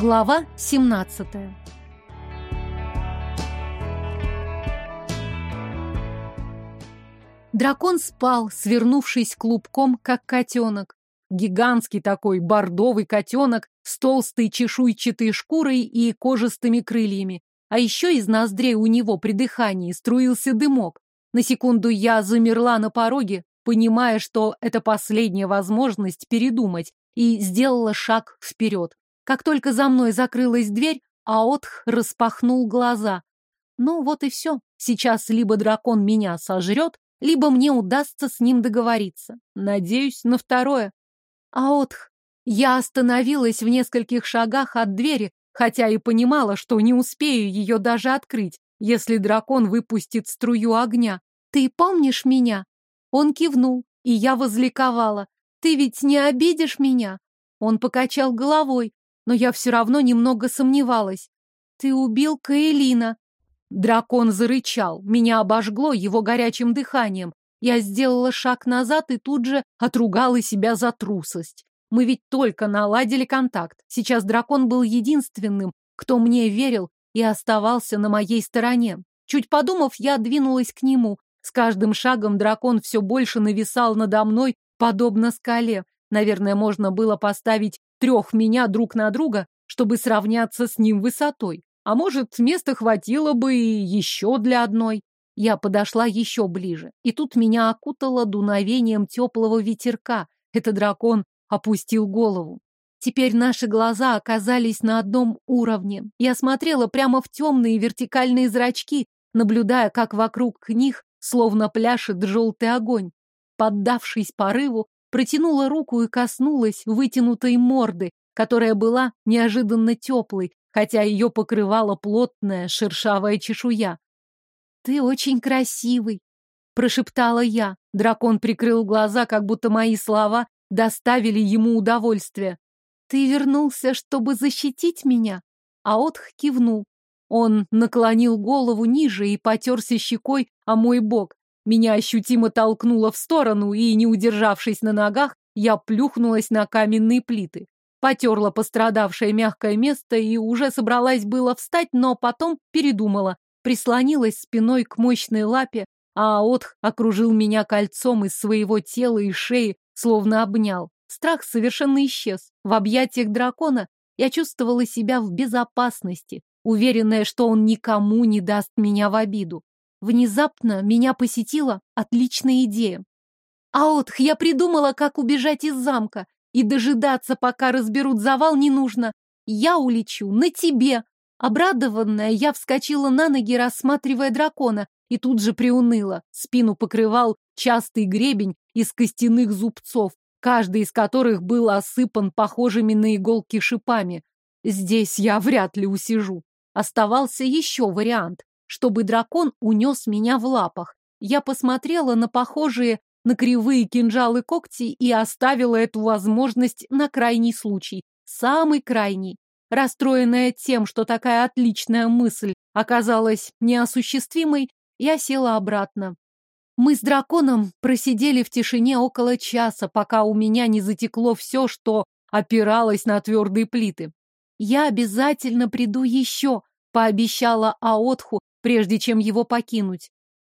Глава 17 Дракон спал, свернувшись клубком, как котенок. Гигантский такой бордовый котенок с толстой чешуйчатой шкурой и кожистыми крыльями. А еще из ноздрей у него при дыхании струился дымок. На секунду я замерла на пороге, понимая, что это последняя возможность передумать, и сделала шаг вперед. Как только за мной закрылась дверь, Аотх распахнул глаза. Ну вот и все. Сейчас либо дракон меня сожрет, либо мне удастся с ним договориться. Надеюсь на второе. Аотх. Я остановилась в нескольких шагах от двери, хотя и понимала, что не успею ее даже открыть, если дракон выпустит струю огня. Ты помнишь меня? Он кивнул, и я возликовала. Ты ведь не обидишь меня? Он покачал головой, но я все равно немного сомневалась. Ты убил Каэлина. Дракон зарычал, меня обожгло его горячим дыханием. Я сделала шаг назад и тут же отругала себя за трусость. Мы ведь только наладили контакт. Сейчас дракон был единственным, кто мне верил и оставался на моей стороне. Чуть подумав, я двинулась к нему. С каждым шагом дракон все больше нависал надо мной, подобно скале. Наверное, можно было поставить трех меня друг на друга, чтобы сравняться с ним высотой. А может, места хватило бы и еще для одной. Я подошла еще ближе, и тут меня окутало дуновением теплого ветерка. Это дракон опустил голову. Теперь наши глаза оказались на одном уровне. Я смотрела прямо в темные вертикальные зрачки, наблюдая, как вокруг них словно пляшет желтый огонь. Поддавшись порыву, протянула руку и коснулась вытянутой морды, которая была неожиданно теплой, хотя ее покрывала плотная шершавая чешуя. «Ты очень красивый», — прошептала я. Дракон прикрыл глаза, как будто мои слова доставили ему удовольствие. «Ты вернулся, чтобы защитить меня?» А Отх кивнул. Он наклонил голову ниже и потерся щекой о мой бок. Меня ощутимо толкнуло в сторону, и, не удержавшись на ногах, я плюхнулась на каменные плиты. Потерла пострадавшее мягкое место и уже собралась было встать, но потом передумала. Прислонилась спиной к мощной лапе, а Отх окружил меня кольцом из своего тела и шеи, словно обнял. Страх совершенно исчез. В объятиях дракона я чувствовала себя в безопасности, уверенная, что он никому не даст меня в обиду. Внезапно меня посетила отличная идея. Аотх, я придумала, как убежать из замка, и дожидаться, пока разберут завал, не нужно. Я улечу на тебе. Обрадованная, я вскочила на ноги, рассматривая дракона, и тут же приуныла. Спину покрывал частый гребень из костяных зубцов, каждый из которых был осыпан похожими на иголки шипами. Здесь я вряд ли усижу. Оставался еще вариант, чтобы дракон унес меня в лапах. Я посмотрела на похожие на кривые кинжалы когти и оставила эту возможность на крайний случай. Самый крайний. Расстроенная тем, что такая отличная мысль оказалась неосуществимой, я села обратно. Мы с драконом просидели в тишине около часа, пока у меня не затекло все, что опиралось на твердые плиты. Я обязательно приду еще, пообещала Аотху, прежде чем его покинуть.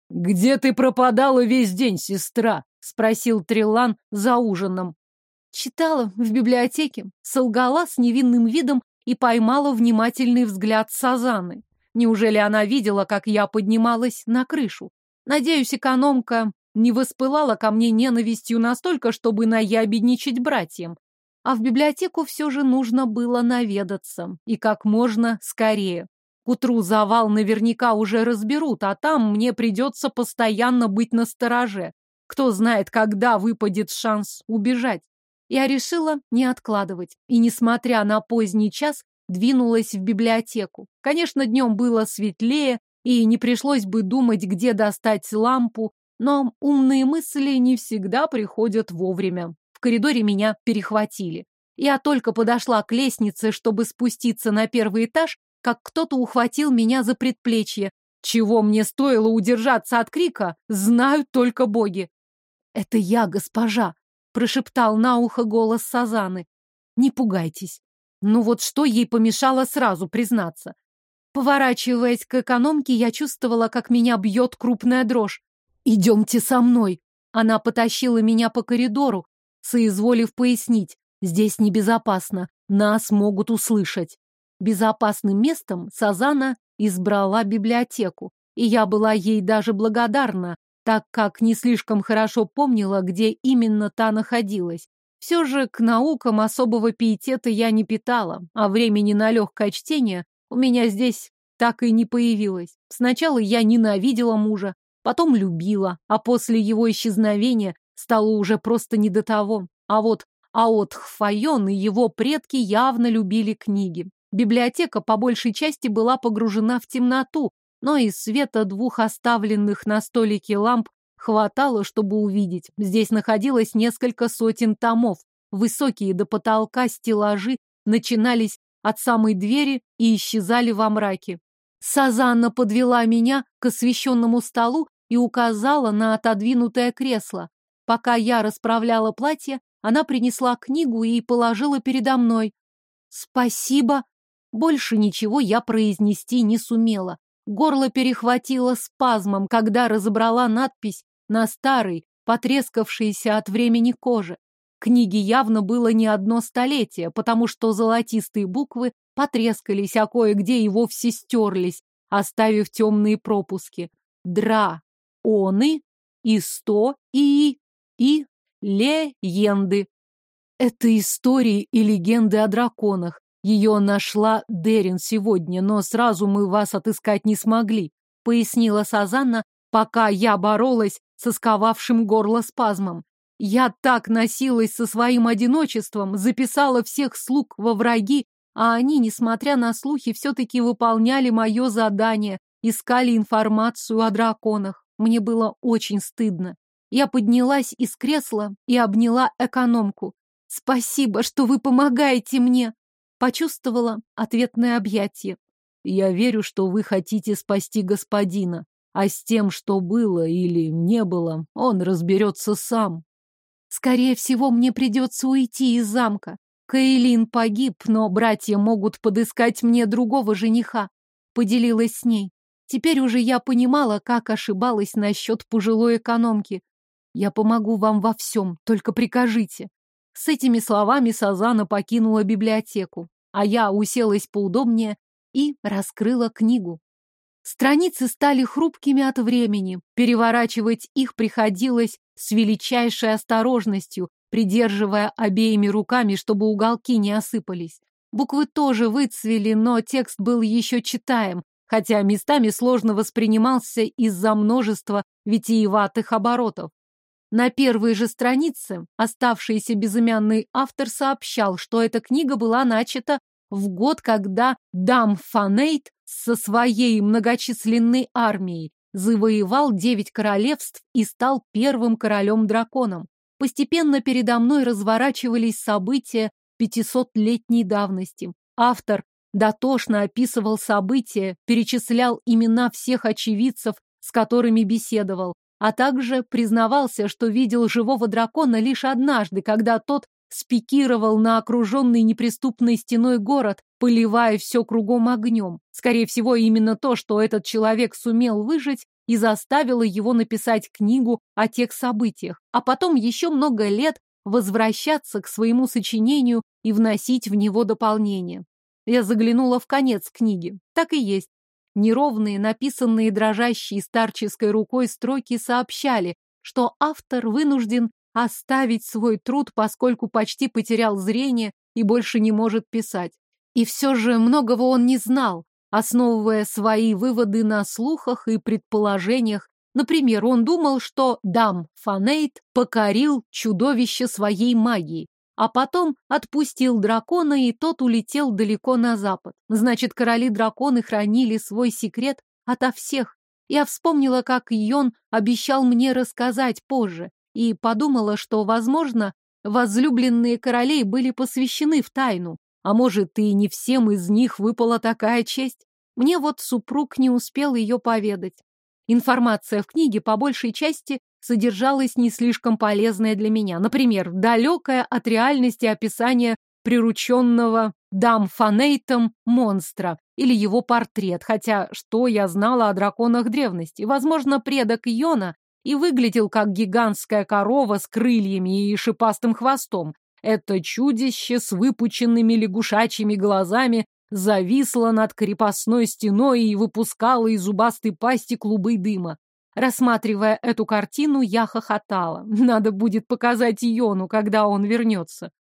«Где ты пропадала весь день, сестра?» — спросил Трилан за ужином. Читала в библиотеке, солгала с невинным видом и поймала внимательный взгляд Сазаны. Неужели она видела, как я поднималась на крышу? Надеюсь, экономка не воспылала ко мне ненавистью настолько, чтобы наябедничать братьям. А в библиотеку все же нужно было наведаться, и как можно скорее. К утру завал наверняка уже разберут, а там мне придется постоянно быть на стороже. Кто знает, когда выпадет шанс убежать. Я решила не откладывать, и, несмотря на поздний час, двинулась в библиотеку. Конечно, днем было светлее, и не пришлось бы думать, где достать лампу, но умные мысли не всегда приходят вовремя. В коридоре меня перехватили. Я только подошла к лестнице, чтобы спуститься на первый этаж, как кто-то ухватил меня за предплечье. Чего мне стоило удержаться от крика, знают только боги. «Это я, госпожа!» — прошептал на ухо голос Сазаны. «Не пугайтесь. Ну вот что ей помешало сразу признаться? Поворачиваясь к экономке, я чувствовала, как меня бьет крупная дрожь. «Идемте со мной!» Она потащила меня по коридору, соизволив пояснить. «Здесь небезопасно, нас могут услышать». Безопасным местом Сазана избрала библиотеку, и я была ей даже благодарна, так как не слишком хорошо помнила, где именно та находилась. Все же к наукам особого пиетета я не питала, а времени на легкое чтение у меня здесь так и не появилось. Сначала я ненавидела мужа, потом любила, а после его исчезновения стало уже просто не до того. А вот Аотх Файон и его предки явно любили книги. Библиотека по большей части была погружена в темноту, но из света двух оставленных на столике ламп хватало, чтобы увидеть. Здесь находилось несколько сотен томов. Высокие до потолка стеллажи начинались от самой двери и исчезали во мраке. Сазанна подвела меня к освещенному столу и указала на отодвинутое кресло. Пока я расправляла платье, она принесла книгу и положила передо мной. «Спасибо!» Больше ничего я произнести не сумела. Горло перехватило спазмом, когда разобрала надпись на старой, потрескавшейся от времени коже. Книге явно было не одно столетие, потому что золотистые буквы потрескались, а кое-где и вовсе стерлись, оставив темные пропуски. Дра, оны, и сто, и, и, легенды. Это истории и легенды о драконах. Ее нашла Дерин сегодня, но сразу мы вас отыскать не смогли, пояснила Сазанна, пока я боролась со сковавшим горло спазмом. Я так носилась со своим одиночеством, записала всех слуг во враги, а они, несмотря на слухи, все-таки выполняли мое задание, искали информацию о драконах. Мне было очень стыдно. Я поднялась из кресла и обняла экономку. «Спасибо, что вы помогаете мне!» Почувствовала ответное объятие. «Я верю, что вы хотите спасти господина, а с тем, что было или не было, он разберется сам. Скорее всего, мне придется уйти из замка. Каэлин погиб, но братья могут подыскать мне другого жениха. Поделилась с ней. Теперь уже я понимала, как ошибалась насчет пожилой экономки. Я помогу вам во всем, только прикажите. С этими словами Сазана покинула библиотеку, а я уселась поудобнее и раскрыла книгу. Страницы стали хрупкими от времени. Переворачивать их приходилось с величайшей осторожностью, придерживая обеими руками, чтобы уголки не осыпались. Буквы тоже выцвели, но текст был еще читаем, хотя местами сложно воспринимался из-за множества витиеватых оборотов. На первой же странице оставшийся безымянный автор сообщал, что эта книга была начата в год, когда Дам Фанейт со своей многочисленной армией завоевал девять королевств и стал первым королем-драконом. Постепенно передо мной разворачивались события пятисотлетней давности. Автор дотошно описывал события, перечислял имена всех очевидцев, с которыми беседовал, а также признавался, что видел живого дракона лишь однажды, когда тот спикировал на окруженный неприступной стеной город, поливая все кругом огнем. Скорее всего, именно то, что этот человек сумел выжить, и заставило его написать книгу о тех событиях, а потом еще много лет возвращаться к своему сочинению и вносить в него дополнения. Я заглянула в конец книги. Так и есть. Неровные, написанные дрожащей старческой рукой строки сообщали, что автор вынужден оставить свой труд, поскольку почти потерял зрение и больше не может писать. И все же многого он не знал, основывая свои выводы на слухах и предположениях. Например, он думал, что Дам Фанейт покорил чудовище своей магией, а потом отпустил дракона, и тот улетел далеко на запад. Значит, короли-драконы хранили свой секрет ото всех. Я вспомнила, как Йон обещал мне рассказать позже, и подумала, что, возможно, возлюбленные королей были посвящены в тайну, а может, и не всем из них выпала такая честь. Мне вот супруг не успел ее поведать. Информация в книге по большей части содержалась не слишком полезная для меня. Например, далекое от реальности описание прирученного дамфанейтом монстра или его портрет, хотя что я знала о драконах древности? Возможно, предок Йона и выглядел как гигантская корова с крыльями и шипастым хвостом. Это чудище с выпученными лягушачьими глазами зависло над крепостной стеной и выпускало из зубастой пасти клубы дыма. Рассматривая эту картину, я хохотала. Надо будет показать Йону, когда он вернется.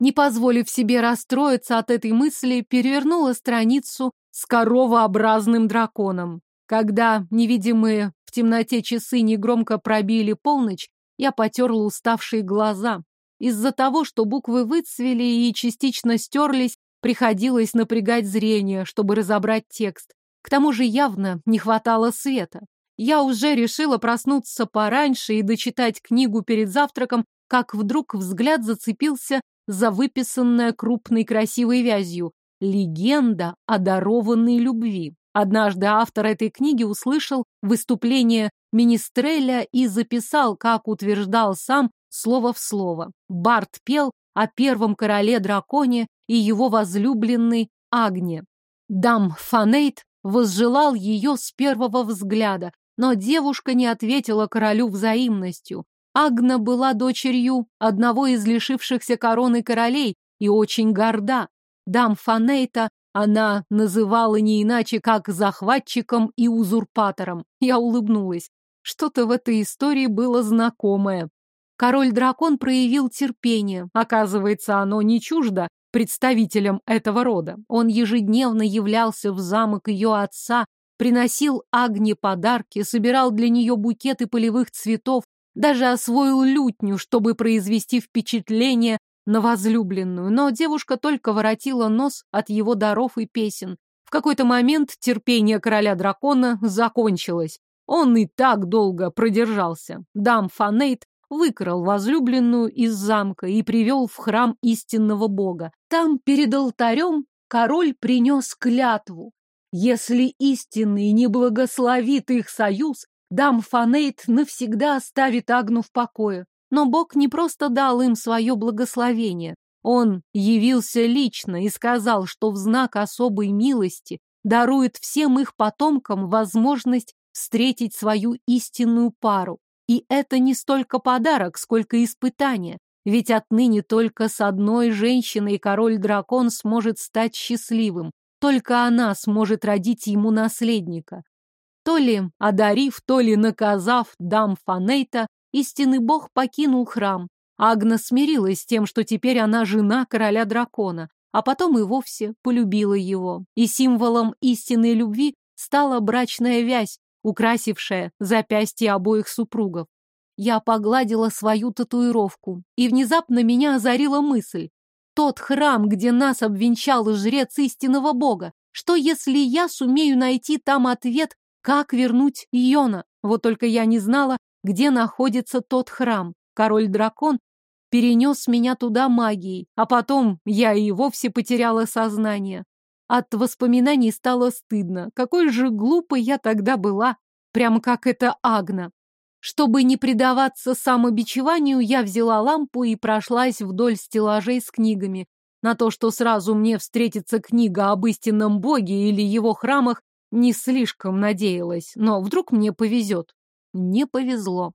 Не позволив себе расстроиться от этой мысли, перевернула страницу с коровообразным драконом. Когда невидимые в темноте часы негромко пробили полночь, я потерла уставшие глаза. Из-за того, что буквы выцвели и частично стерлись, приходилось напрягать зрение, чтобы разобрать текст. К тому же явно не хватало света. Я уже решила проснуться пораньше и дочитать книгу перед завтраком, как вдруг взгляд зацепился за выписанное крупной красивой вязью «Легенда о дарованной любви». Однажды автор этой книги услышал выступление Министреля и записал, как утверждал сам, слово в слово. Барт пел о первом короле-драконе и его возлюбленной Агне. Дам Фанейт возжелал ее с первого взгляда, но девушка не ответила королю взаимностью. Агна была дочерью одного из лишившихся короны королей и очень горда. Дам Фанейта она называла не иначе, как захватчиком и узурпатором. Я улыбнулась. Что-то в этой истории было знакомое. Король-дракон проявил терпение. Оказывается, оно не чуждо представителям этого рода. Он ежедневно являлся в замок ее отца, приносил Агне подарки, собирал для нее букеты полевых цветов, даже освоил лютню, чтобы произвести впечатление на возлюбленную, но девушка только воротила нос от его даров и песен. В какой-то момент терпение короля-дракона закончилось. Он и так долго продержался. Дам Фанейт выкрал возлюбленную из замка и привел в храм истинного бога. Там, перед алтарем, король принес клятву. Если истинный не благословит их союз, Дам Фанейт навсегда оставит Агну в покое. Но Бог не просто дал им свое благословение. Он явился лично и сказал, что в знак особой милости дарует всем их потомкам возможность встретить свою истинную пару. И это не столько подарок, сколько испытание. Ведь отныне только с одной женщиной король-дракон сможет стать счастливым. Только она сможет родить ему наследника. То ли одарив, то ли наказав дам Фанейта, истинный бог покинул храм. Агна смирилась с тем, что теперь она жена короля дракона, а потом и вовсе полюбила его. И символом истинной любви стала брачная вязь, украсившая запястье обоих супругов. Я погладила свою татуировку, и внезапно меня озарила мысль. Тот храм, где нас обвенчал жрец истинного бога, что если я сумею найти там ответ как вернуть Йона? Вот только я не знала, где находится тот храм. Король-дракон перенес меня туда магией, а потом я и вовсе потеряла сознание. От воспоминаний стало стыдно. Какой же глупой я тогда была, прямо как эта Агна. Чтобы не предаваться самобичеванию, я взяла лампу и прошлась вдоль стеллажей с книгами. На то, что сразу мне встретится книга об истинном боге или его храмах, не слишком надеялась, но вдруг мне повезет. Не повезло.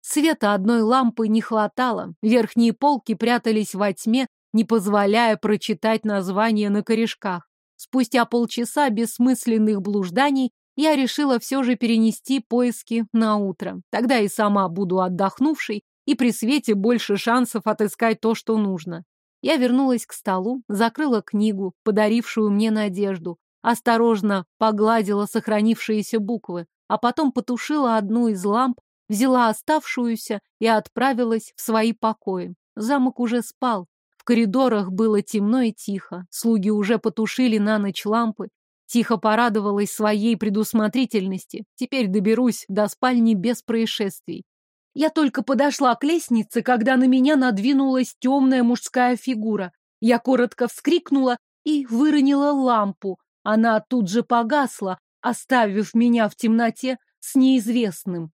Света одной лампы не хватало, верхние полки прятались во тьме, не позволяя прочитать название на корешках. Спустя полчаса бессмысленных блужданий я решила все же перенести поиски на утро. Тогда и сама буду отдохнувшей, и при свете больше шансов отыскать то, что нужно. Я вернулась к столу, закрыла книгу, подарившую мне надежду, осторожно погладила сохранившиеся буквы, а потом потушила одну из ламп, взяла оставшуюся и отправилась в свои покои. Замок уже спал. В коридорах было темно и тихо. Слуги уже потушили на ночь лампы. Тихо порадовалась своей предусмотрительности. Теперь доберусь до спальни без происшествий. Я только подошла к лестнице, когда на меня надвинулась темная мужская фигура. Я коротко вскрикнула и выронила лампу, она тут же погасла, оставив меня в темноте с неизвестным.